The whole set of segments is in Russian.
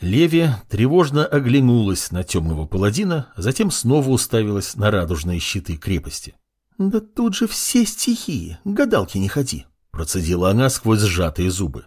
Леви тревожно оглянулась на темного паладина, затем снова уставилась на радужные щиты крепости. «Да тут же все стихии, гадалки не ходи», — процедила она сквозь сжатые зубы.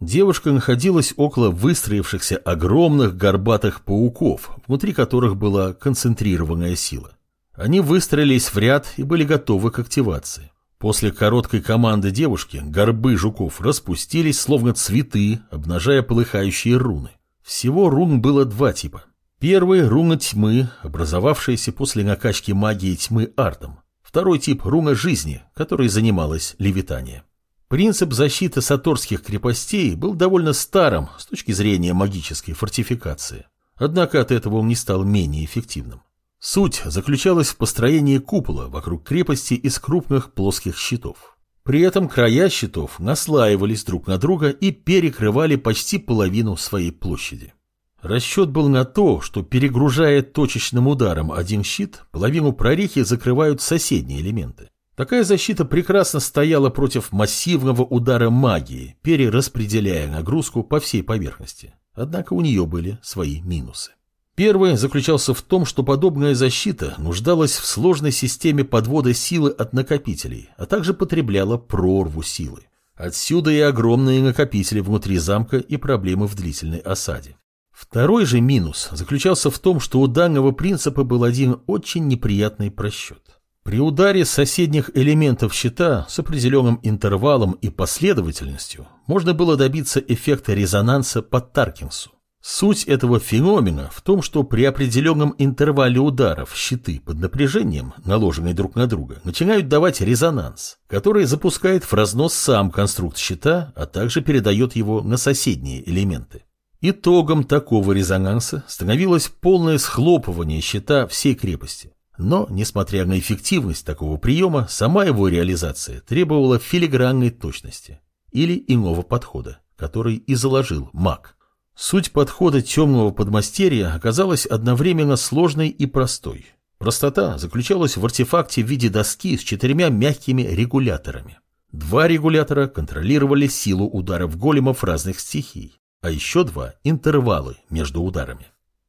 Девушка находилась около выстроившихся огромных горбатых пауков, внутри которых была концентрированная сила. Они выстроились в ряд и были готовы к активации. После короткой команды девушки горбы жуков распустились, словно цветы, обнажая полыхающие руны. Всего рун было два типа. Первый – руна тьмы, образовавшаяся после накачки магии тьмы артом. Второй тип – руна жизни, которой занималась левитание. Принцип защиты саторских крепостей был довольно старым с точки зрения магической фортификации. Однако от этого он не стал менее эффективным. Суть заключалась в построении купола вокруг крепости из крупных плоских щитов. При этом края щитов наслаивались друг на друга и перекрывали почти половину своей площади. Расчет был на то, что перегружая точечным ударом один щит, половину прорехи закрывают соседние элементы. Такая защита прекрасно стояла против массивного удара магии, перераспределяя нагрузку по всей поверхности. Однако у нее были свои минусы. Первый заключался в том, что подобная защита нуждалась в сложной системе подвода силы от накопителей, а также потребляла прорву силы. Отсюда и огромные накопители внутри замка и проблемы в длительной осаде. Второй же минус заключался в том, что у данного принципа был один очень неприятный просчет. При ударе соседних элементов щита с определенным интервалом и последовательностью можно было добиться эффекта резонанса по Таркинсу. Суть этого феномена в том, что при определенном интервале ударов щиты под напряжением, наложенные друг на друга, начинают давать резонанс, который запускает в разнос сам конструкт щита, а также передает его на соседние элементы. Итогом такого резонанса становилось полное схлопывание щита всей крепости. Но, несмотря на эффективность такого приема, сама его реализация требовала филигранной точности или иного подхода, который и заложил маг. Суть подхода темного подмастерья оказалась одновременно сложной и простой. Простота заключалась в артефакте в виде доски с четырьмя мягкими регуляторами. Два регулятора контролировали силу ударов големов разных стихий, а еще два – интервалы между ударами.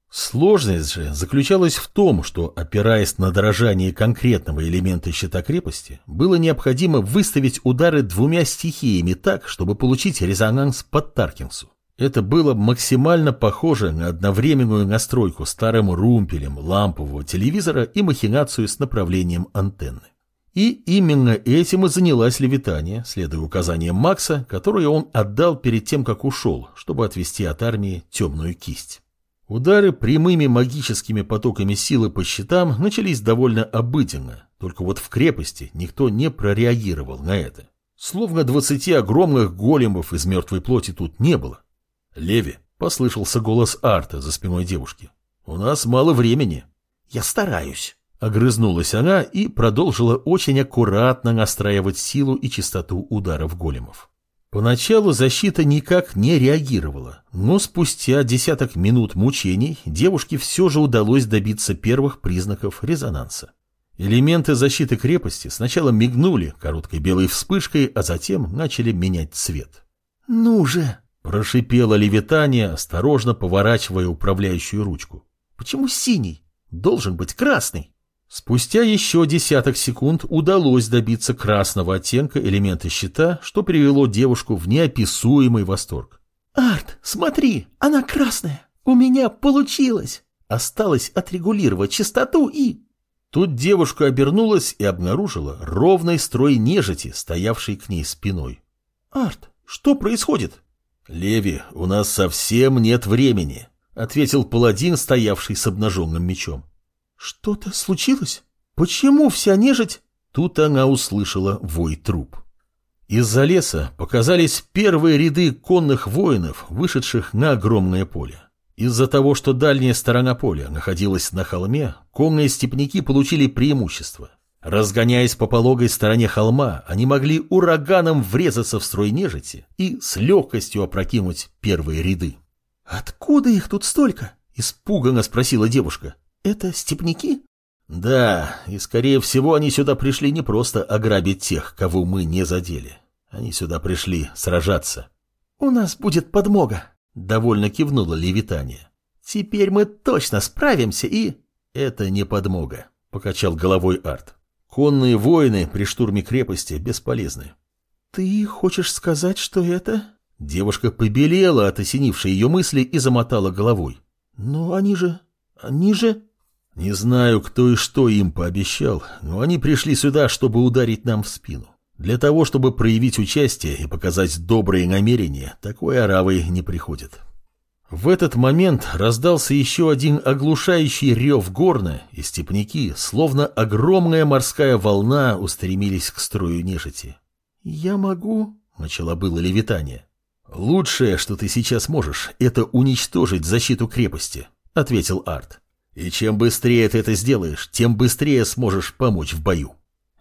Сложность же заключалась в том, что, опираясь на дорожание конкретного элемента щита крепости, было необходимо выставить удары двумя стихиями так, чтобы получить резонанс под Таркинсу. Это было максимально похоже на одновременную настройку старым румпелем лампового телевизора и махинацию с направлением антенны. И именно этим и занялась левитание, следуя указаниям Макса, которые он отдал перед тем, как ушел, чтобы отвести от армии темную кисть. Удары прямыми магическими потоками силы по щитам начались довольно обыденно, только вот в крепости никто не прореагировал на это. Словно двадцати огромных големов из мертвой плоти тут не было. «Леви», — послышался голос Арта за спиной девушки, — «у нас мало времени». «Я стараюсь». Огрызнулась она и продолжила очень аккуратно настраивать силу и частоту ударов големов. Поначалу защита никак не реагировала, но спустя десяток минут мучений девушке все же удалось добиться первых признаков резонанса. Элементы защиты крепости сначала мигнули короткой белой вспышкой, а затем начали менять цвет. «Ну же!» Прошипело левитание, осторожно поворачивая управляющую ручку. «Почему синий? Должен быть красный». Спустя еще десяток секунд удалось добиться красного оттенка элемента щита, что привело девушку в неописуемый восторг. «Арт, смотри, она красная! У меня получилось! Осталось отрегулировать частоту и...» Тут девушка обернулась и обнаружила ровный строй нежити, стоявший к ней спиной. «Арт, что происходит?» «Леви, у нас совсем нет времени», — ответил паладин, стоявший с обнаженным мечом. «Что-то случилось? Почему вся нежить?» Тут она услышала вой труп. Из-за леса показались первые ряды конных воинов, вышедших на огромное поле. Из-за того, что дальняя сторона поля находилась на холме, конные степняки получили преимущество. Разгоняясь по пологой стороне холма, они могли ураганом врезаться в строй нежити и с легкостью опрокинуть первые ряды. «Откуда их тут столько?» – испуганно спросила девушка. «Это степняки?» «Да, и скорее всего они сюда пришли не просто ограбить тех, кого мы не задели. Они сюда пришли сражаться». «У нас будет подмога», Довольно кивнула Левитания. Теперь мы точно справимся и... Это не подмога, покачал головой Арт. Конные воины при штурме крепости бесполезны. Ты хочешь сказать, что это... Девушка побелела от осенившей ее мысли и замотала головой. «Но они же... они же...» «Не знаю, кто и что им пообещал, но они пришли сюда, чтобы ударить нам в спину. Для того, чтобы проявить участие и показать добрые намерения, такой оравой не приходит». В этот момент раздался еще один оглушающий рев горна, и степняки, словно огромная морская волна, устремились к строю нежити. «Я могу...» — начала было левитание. «Лучшее, что ты сейчас можешь, это уничтожить защиту крепости», — ответил Арт. «И чем быстрее ты это сделаешь, тем быстрее сможешь помочь в бою».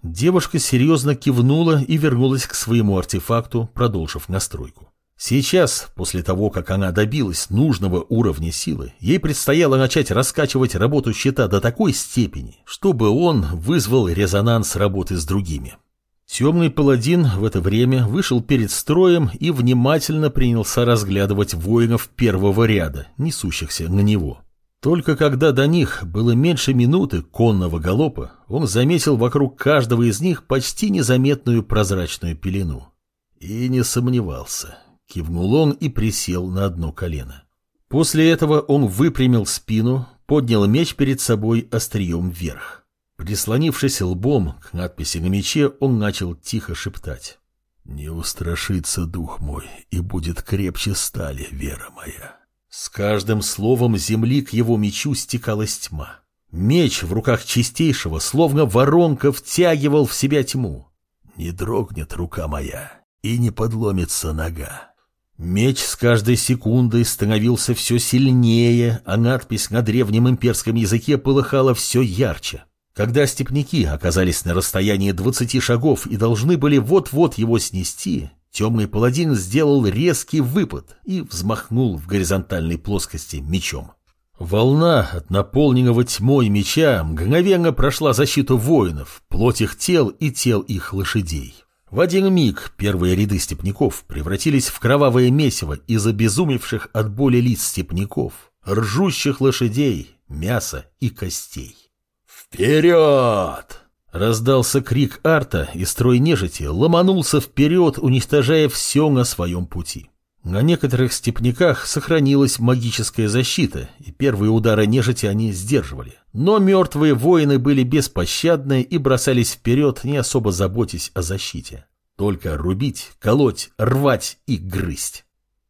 Девушка серьезно кивнула и вернулась к своему артефакту, продолжив настройку. Сейчас, после того, как она добилась нужного уровня силы, ей предстояло начать раскачивать работу щита до такой степени, чтобы он вызвал резонанс работы с другими. Темный паладин в это время вышел перед строем и внимательно принялся разглядывать воинов первого ряда, несущихся на него. Только когда до них было меньше минуты конного галопа, он заметил вокруг каждого из них почти незаметную прозрачную пелену. И не сомневался. Кивнул он и присел на одно колено. После этого он выпрямил спину, поднял меч перед собой острием вверх. Прислонившись лбом к надписи на мече, он начал тихо шептать. «Не устрашится дух мой, и будет крепче стали вера моя». С каждым словом земли к его мечу стекалась тьма. Меч в руках чистейшего, словно воронка, втягивал в себя тьму. «Не дрогнет рука моя, и не подломится нога». Меч с каждой секундой становился все сильнее, а надпись на древнем имперском языке полыхала все ярче. Когда степняки оказались на расстоянии двадцати шагов и должны были вот-вот его снести, темный паладин сделал резкий выпад и взмахнул в горизонтальной плоскости мечом. Волна от наполненного тьмой меча мгновенно прошла защиту воинов, плоть их тел и тел их лошадей. В один миг первые ряды степняков превратились в кровавое месиво из обезумевших от боли лиц степняков, ржущих лошадей, мяса и костей. «Вперед!» Раздался крик арта, и строй нежити ломанулся вперед, уничтожая все на своем пути. На некоторых степняках сохранилась магическая защита, первые удары нежити они сдерживали. Но мертвые воины были беспощадны и бросались вперед, не особо заботясь о защите. Только рубить, колоть, рвать и грызть.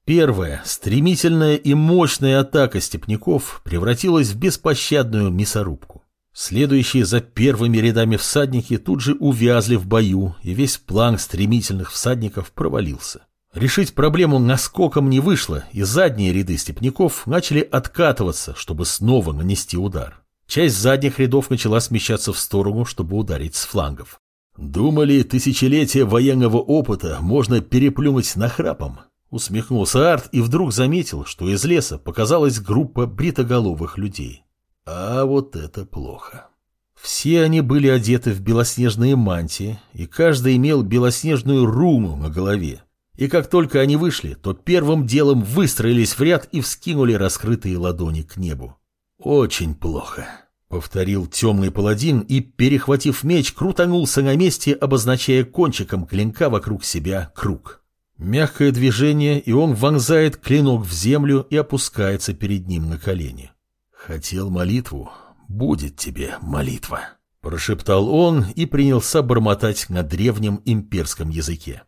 Первая, стремительная и мощная атака степняков превратилась в беспощадную мясорубку. Следующие за первыми рядами всадники тут же увязли в бою, и весь план стремительных всадников провалился. Решить проблему наскоком не вышло, и задние ряды степняков начали откатываться, чтобы снова нанести удар. Часть задних рядов начала смещаться в сторону, чтобы ударить с флангов. «Думали, тысячелетия военного опыта можно переплюнуть нахрапом?» Усмехнулся Арт и вдруг заметил, что из леса показалась группа бритоголовых людей. А вот это плохо. Все они были одеты в белоснежные мантии, и каждый имел белоснежную руму на голове. И как только они вышли, то первым делом выстроились в ряд и вскинули раскрытые ладони к небу. «Очень плохо», — повторил темный паладин и, перехватив меч, крутанулся на месте, обозначая кончиком клинка вокруг себя круг. Мягкое движение, и он вонзает клинок в землю и опускается перед ним на колени. «Хотел молитву? Будет тебе молитва», — прошептал он и принялся бормотать на древнем имперском языке.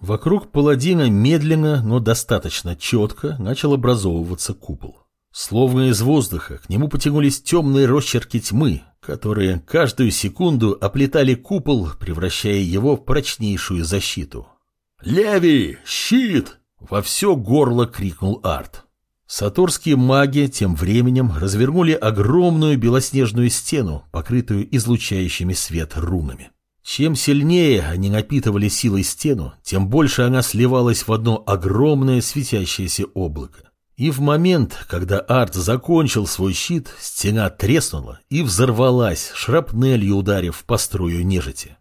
Вокруг паладина медленно, но достаточно четко начал образовываться купол. Словно из воздуха к нему потянулись темные росчерки тьмы, которые каждую секунду оплетали купол, превращая его в прочнейшую защиту. «Леви! Щит!» — во все горло крикнул Арт. Сатурские маги тем временем развернули огромную белоснежную стену, покрытую излучающими свет рунами. Чем сильнее они напитывали силой стену, тем больше она сливалась в одно огромное светящееся облако. И в момент, когда Арт закончил свой щит, стена треснула и взорвалась, шрапнелью ударив по струю нежити.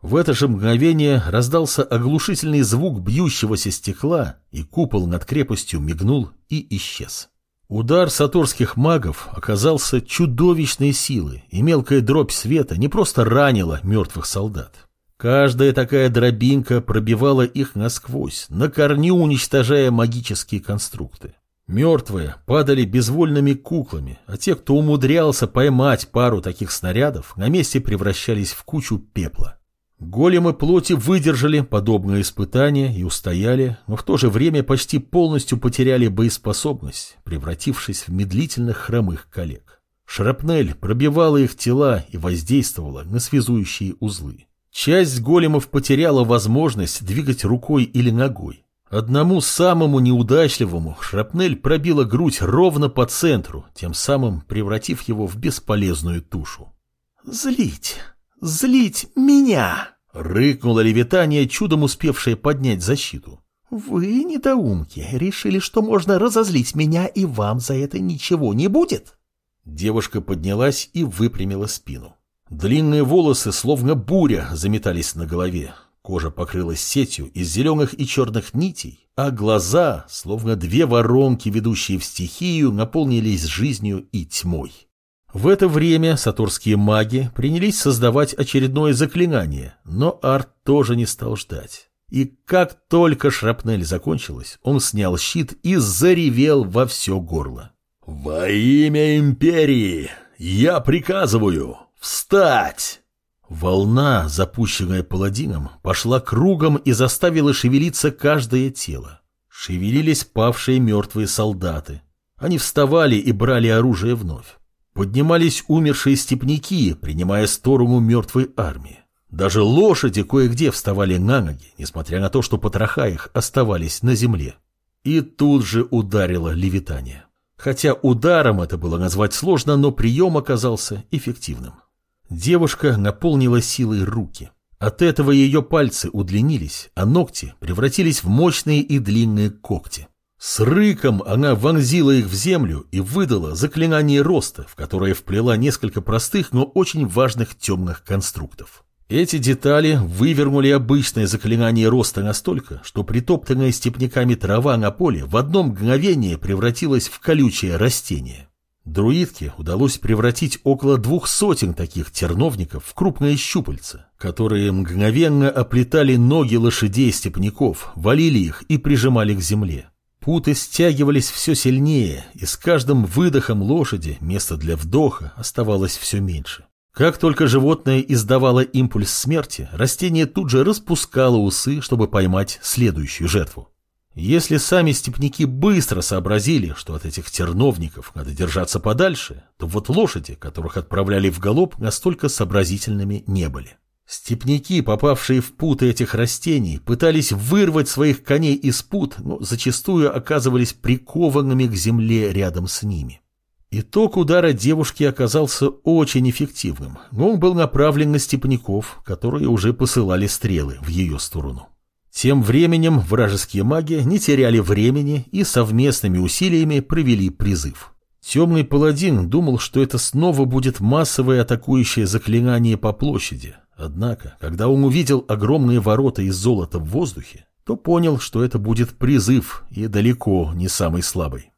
В это же мгновение раздался оглушительный звук бьющегося стекла, и купол над крепостью мигнул и исчез. Удар саторских магов оказался чудовищной силы, и мелкая дробь света не просто ранила мертвых солдат. Каждая такая дробинка пробивала их насквозь, на корню уничтожая магические конструкты. Мертвые падали безвольными куклами, а те, кто умудрялся поймать пару таких снарядов, на месте превращались в кучу пепла. Големы плоти выдержали подобное испытание и устояли, но в то же время почти полностью потеряли боеспособность, превратившись в медлительных хромых коллег. Шрапнель пробивала их тела и воздействовала на связующие узлы. Часть големов потеряла возможность двигать рукой или ногой. Одному самому неудачливому шрапнель пробила грудь ровно по центру, тем самым превратив его в бесполезную тушу. «Злить! Злить меня!» — рыкнула левитание, чудом успевшая поднять защиту. «Вы, недоумки, решили, что можно разозлить меня, и вам за это ничего не будет?» Девушка поднялась и выпрямила спину. Длинные волосы, словно буря, заметались на голове. Кожа покрылась сетью из зеленых и черных нитей, а глаза, словно две воронки, ведущие в стихию, наполнились жизнью и тьмой. В это время сатурские маги принялись создавать очередное заклинание, но Арт тоже не стал ждать. И как только шрапнель закончилась, он снял щит и заревел во все горло. «Во имя Империи я приказываю «Встать!» Волна, запущенная паладином, пошла кругом и заставила шевелиться каждое тело. Шевелились павшие мертвые солдаты. Они вставали и брали оружие вновь. Поднимались умершие степняки, принимая сторону мертвой армии. Даже лошади кое-где вставали на ноги, несмотря на то, что потроха их оставались на земле. И тут же ударило левитание. Хотя ударом это было назвать сложно, но прием оказался эффективным. Девушка наполнила силой руки. От этого ее пальцы удлинились, а ногти превратились в мощные и длинные когти. С рыком она вонзила их в землю и выдала заклинание роста, в которое вплела несколько простых, но очень важных темных конструктов. Эти детали вывернули обычное заклинание роста настолько, что притоптанная степняками трава на поле в одно мгновение превратилась в колючее растение. Друидке удалось превратить около двух сотен таких терновников в крупные щупальца, которые мгновенно оплетали ноги лошадей-степняков, валили их и прижимали к земле. Путы стягивались все сильнее, и с каждым выдохом лошади место для вдоха оставалось все меньше. Как только животное издавало импульс смерти, растение тут же распускало усы, чтобы поймать следующую жертву. Если сами степняки быстро сообразили, что от этих терновников надо держаться подальше, то вот лошади, которых отправляли в галоп, настолько сообразительными не были. Степняки, попавшие в путы этих растений, пытались вырвать своих коней из пут, но зачастую оказывались прикованными к земле рядом с ними. Итог удара девушки оказался очень эффективным, но он был направлен на степняков, которые уже посылали стрелы в ее сторону. Тем временем вражеские маги не теряли времени и совместными усилиями провели призыв. Темный паладин думал, что это снова будет массовое атакующее заклинание по площади. Однако, когда он увидел огромные ворота из золота в воздухе, то понял, что это будет призыв и далеко не самый слабый.